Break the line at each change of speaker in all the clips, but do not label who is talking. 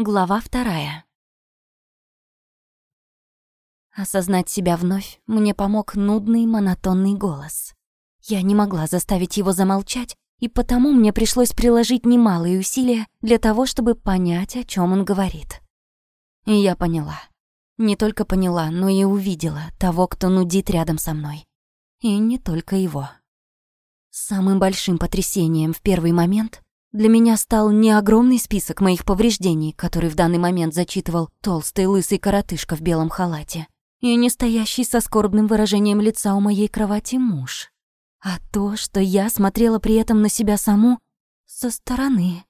Глава вторая. Осознать себя вновь мне помог нудный монотонный голос. Я не могла заставить его замолчать, и потому мне пришлось приложить немалые усилия для того, чтобы понять, о чем он говорит. И я поняла. Не только поняла, но и увидела того, кто нудит рядом со мной. И не только его. Самым большим потрясением в первый момент для меня стал не огромный список моих повреждений, который в данный момент зачитывал толстый лысый коротышка в белом халате, и не стоящий со скорбным выражением лица у моей кровати муж, а то, что я смотрела при этом на себя саму со стороны.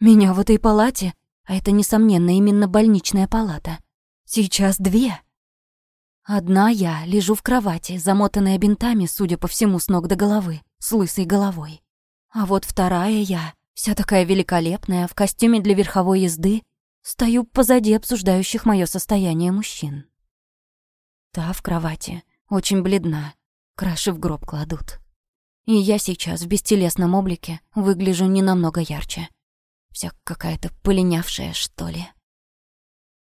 Меня в этой палате, а это, несомненно, именно больничная палата, сейчас две. Одна я лежу в кровати, замотанная бинтами, судя по всему, с ног до головы, с лысой головой. А вот вторая я, вся такая великолепная, в костюме для верховой езды, стою позади обсуждающих мое состояние мужчин. Та в кровати, очень бледна, краши в гроб кладут. И я сейчас в бестелесном облике выгляжу не намного ярче. Вся какая-то полинявшая, что ли.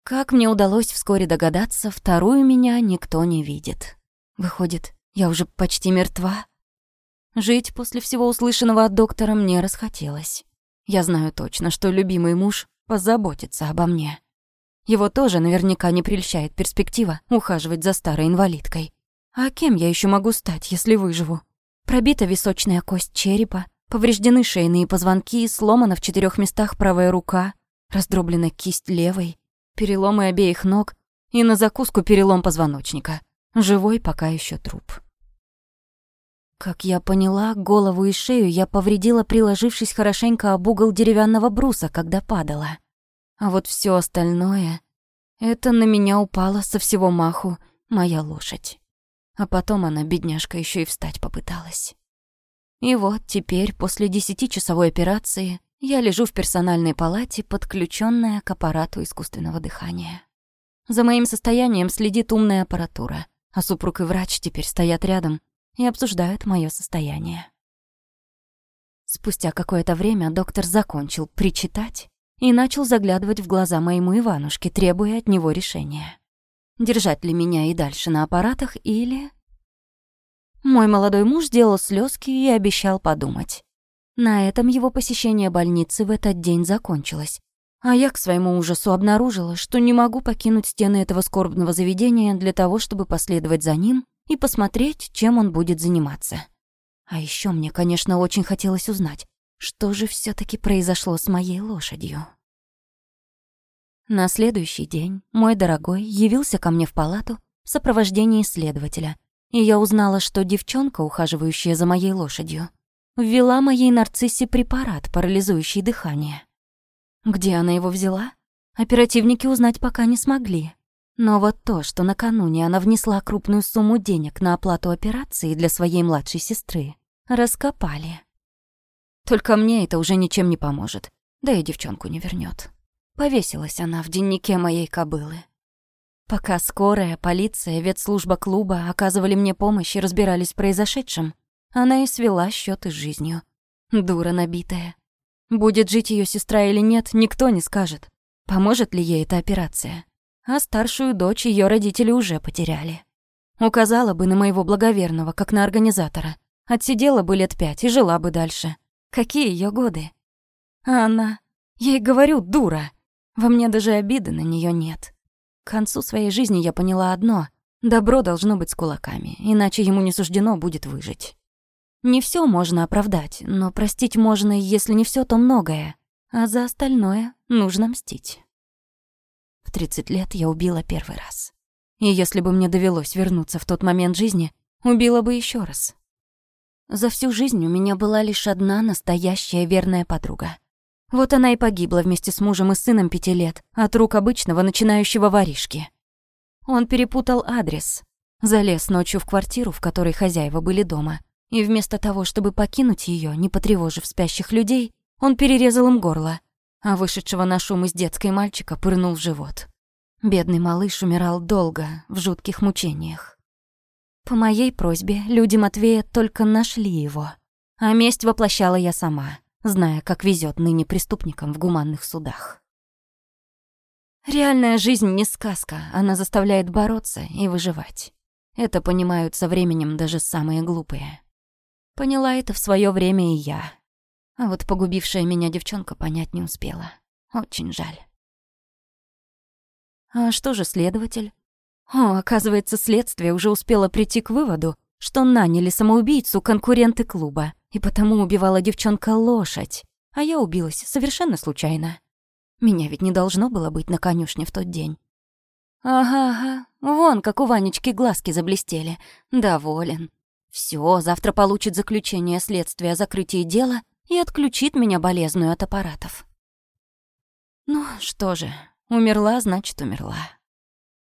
Как мне удалось вскоре догадаться, вторую меня никто не видит. Выходит, я уже почти мертва. Жить после всего услышанного от доктора мне расхотелось. Я знаю точно, что любимый муж позаботится обо мне. Его тоже наверняка не прельщает перспектива ухаживать за старой инвалидкой. А кем я еще могу стать, если выживу? Пробита височная кость черепа, повреждены шейные позвонки, сломана в четырех местах правая рука, раздроблена кисть левой, переломы обеих ног и на закуску перелом позвоночника. Живой пока еще труп. Как я поняла, голову и шею я повредила, приложившись хорошенько об угол деревянного бруса, когда падала. А вот все остальное... Это на меня упала со всего маху моя лошадь. А потом она, бедняжка, еще и встать попыталась. И вот теперь, после десятичасовой операции, я лежу в персональной палате, подключенная к аппарату искусственного дыхания. За моим состоянием следит умная аппаратура, а супруг и врач теперь стоят рядом и обсуждают мое состояние. Спустя какое-то время доктор закончил причитать и начал заглядывать в глаза моему Иванушке, требуя от него решения. Держать ли меня и дальше на аппаратах или... Мой молодой муж делал слезки и обещал подумать. На этом его посещение больницы в этот день закончилось, а я к своему ужасу обнаружила, что не могу покинуть стены этого скорбного заведения для того, чтобы последовать за ним и посмотреть, чем он будет заниматься. А еще мне, конечно, очень хотелось узнать, что же все таки произошло с моей лошадью. На следующий день мой дорогой явился ко мне в палату в сопровождении следователя, и я узнала, что девчонка, ухаживающая за моей лошадью, ввела моей нарциссе препарат, парализующий дыхание. Где она его взяла? Оперативники узнать пока не смогли. Но вот то, что накануне она внесла крупную сумму денег на оплату операции для своей младшей сестры, раскопали. Только мне это уже ничем не поможет, да и девчонку не вернет. Повесилась она в деннике моей кобылы. Пока скорая, полиция, ветслужба клуба оказывали мне помощь и разбирались в произошедшем, она и свела счеты с жизнью. Дура набитая. Будет жить ее сестра или нет, никто не скажет. Поможет ли ей эта операция? а старшую дочь ее родители уже потеряли. Указала бы на моего благоверного, как на организатора. Отсидела бы лет пять и жила бы дальше. Какие ее годы? А она... Я ей говорю, дура. Во мне даже обиды на нее нет. К концу своей жизни я поняла одно. Добро должно быть с кулаками, иначе ему не суждено будет выжить. Не все можно оправдать, но простить можно, если не все, то многое. А за остальное нужно мстить тридцать лет я убила первый раз. И если бы мне довелось вернуться в тот момент жизни, убила бы еще раз. За всю жизнь у меня была лишь одна настоящая верная подруга. Вот она и погибла вместе с мужем и сыном пяти лет от рук обычного начинающего воришки. Он перепутал адрес, залез ночью в квартиру, в которой хозяева были дома, и вместо того, чтобы покинуть ее, не потревожив спящих людей, он перерезал им горло, а вышедшего на шум из детской мальчика пырнул в живот. Бедный малыш умирал долго, в жутких мучениях. По моей просьбе люди Матвея только нашли его. А месть воплощала я сама, зная, как везет ныне преступникам в гуманных судах. Реальная жизнь не сказка, она заставляет бороться и выживать. Это понимают со временем даже самые глупые. Поняла это в свое время и я, а вот погубившая меня девчонка понять не успела. Очень жаль. А что же следователь? О, оказывается, следствие уже успело прийти к выводу, что наняли самоубийцу конкуренты клуба, и потому убивала девчонка лошадь, а я убилась совершенно случайно. Меня ведь не должно было быть на конюшне в тот день. Ага, ага, вон как у Ванечки глазки заблестели. Доволен. Все, завтра получит заключение следствия о закрытии дела — и отключит меня болезную от аппаратов. Ну что же, умерла, значит, умерла.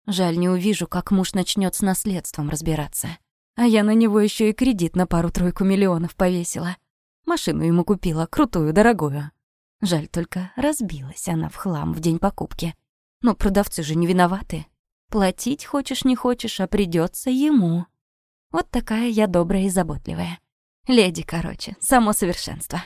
Жаль, не увижу, как муж начнет с наследством разбираться. А я на него еще и кредит на пару-тройку миллионов повесила. Машину ему купила, крутую, дорогую. Жаль только, разбилась она в хлам в день покупки. Но продавцы же не виноваты. Платить хочешь не хочешь, а придется ему. Вот такая я добрая и заботливая. Леди, короче, само совершенство.